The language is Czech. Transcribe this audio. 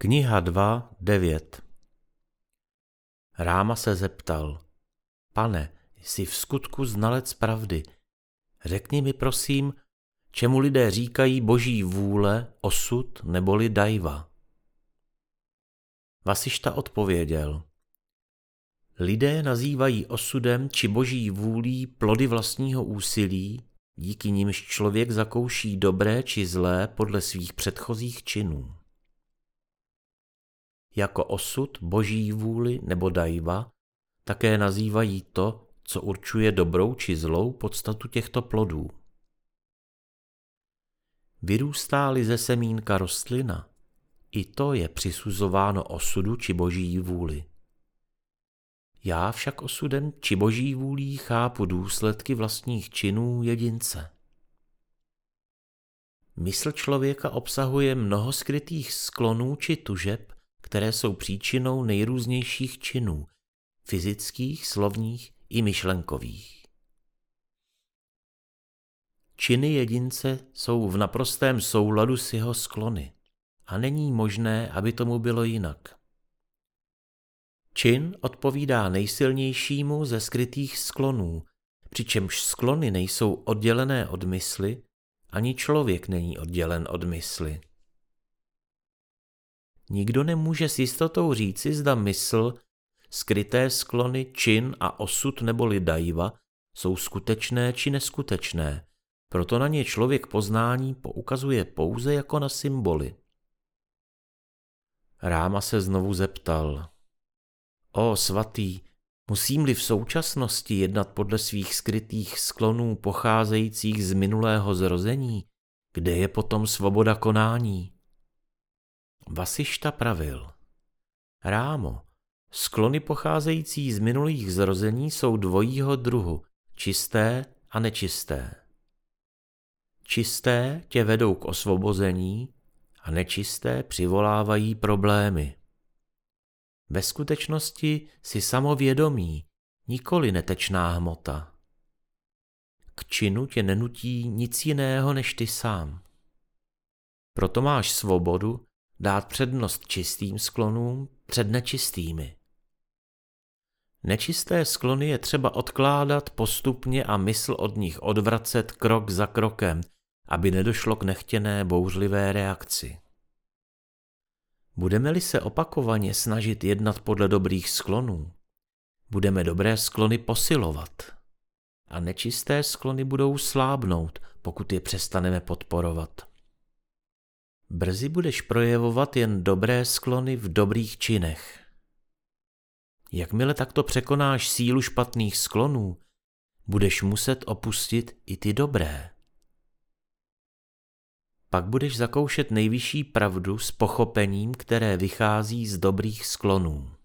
Kniha 2, 9 Ráma se zeptal, pane, jsi v skutku znalec pravdy. Řekni mi prosím, čemu lidé říkají boží vůle, osud neboli dajva. Vasišta odpověděl, lidé nazývají osudem či boží vůlí plody vlastního úsilí, díky nimž člověk zakouší dobré či zlé podle svých předchozích činů jako osud, boží vůli nebo dajva, také nazývají to, co určuje dobrou či zlou podstatu těchto plodů. Vyrůstá-li ze semínka rostlina, i to je přisuzováno osudu či boží vůli. Já však osudem či boží vůlí chápu důsledky vlastních činů jedince. Mysl člověka obsahuje mnoho skrytých sklonů či tužeb, které jsou příčinou nejrůznějších činů, fyzických, slovních i myšlenkových. Činy jedince jsou v naprostém souladu s jeho sklony a není možné, aby tomu bylo jinak. Čin odpovídá nejsilnějšímu ze skrytých sklonů, přičemž sklony nejsou oddělené od mysli, ani člověk není oddělen od mysli. Nikdo nemůže s jistotou říci, zda mysl, skryté sklony, čin a osud neboli dajva jsou skutečné či neskutečné, proto na ně člověk poznání poukazuje pouze jako na symboly. Ráma se znovu zeptal. O svatý, musím-li v současnosti jednat podle svých skrytých sklonů pocházejících z minulého zrození, kde je potom svoboda konání? Vasišta pravil. Rámo, sklony pocházející z minulých zrození jsou dvojího druhu, čisté a nečisté. Čisté tě vedou k osvobození a nečisté přivolávají problémy. Ve skutečnosti si samovědomí, nikoli netečná hmota. K činu tě nenutí nic jiného než ty sám. Proto máš svobodu dát přednost čistým sklonům před nečistými. Nečisté sklony je třeba odkládat postupně a mysl od nich odvracet krok za krokem, aby nedošlo k nechtěné bouřlivé reakci. Budeme-li se opakovaně snažit jednat podle dobrých sklonů, budeme dobré sklony posilovat a nečisté sklony budou slábnout, pokud je přestaneme podporovat. Brzy budeš projevovat jen dobré sklony v dobrých činech. Jakmile takto překonáš sílu špatných sklonů, budeš muset opustit i ty dobré. Pak budeš zakoušet nejvyšší pravdu s pochopením, které vychází z dobrých sklonů.